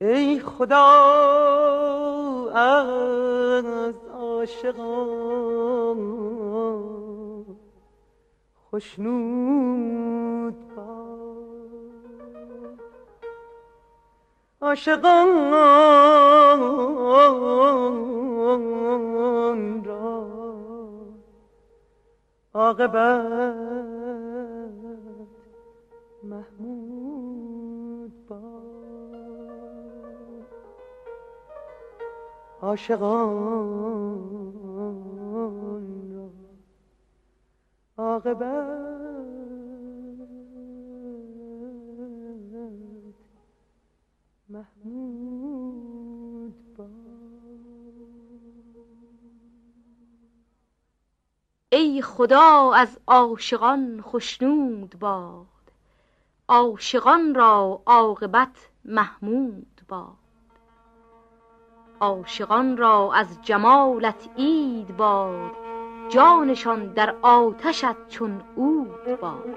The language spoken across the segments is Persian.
ای خدا از عاشقان خوشنود با عاشقان را عاقبت عاشقان را عاقبت محمود با ای خدا از عاشقان خشنود باد. عاشقان را عاقبت محمود باد. عاشقان را از جمالت اید باد جانشان در آتشت چون عود باد.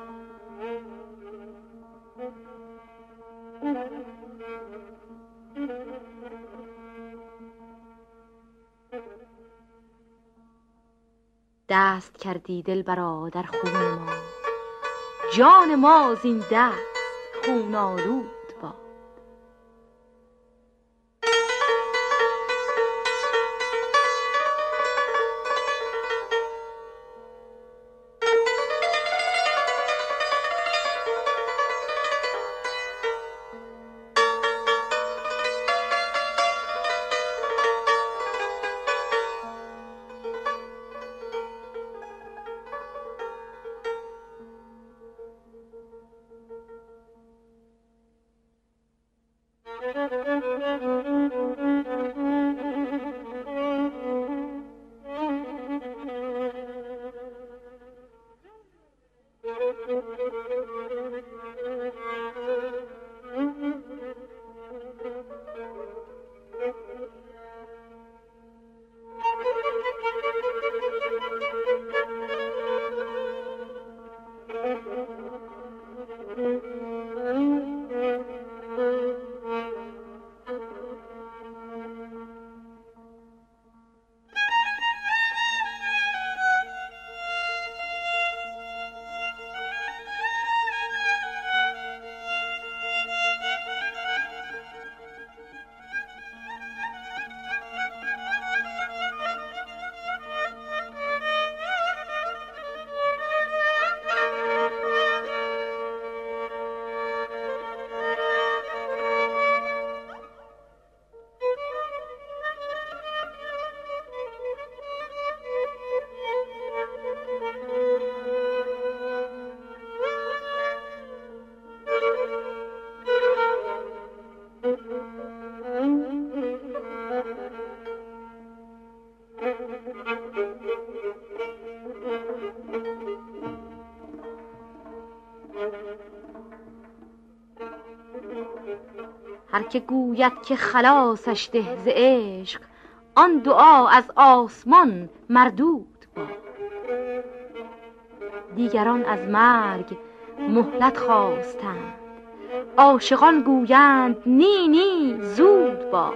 دست کردی دل برا در خون ما. جان ما زین دست خون آلود هر که گوید که خلاصش ده ز عشق آن دعا از آسمان مردود با دیگران از مرگ مهلت خواستند. عاشقان گویند نی نی زود با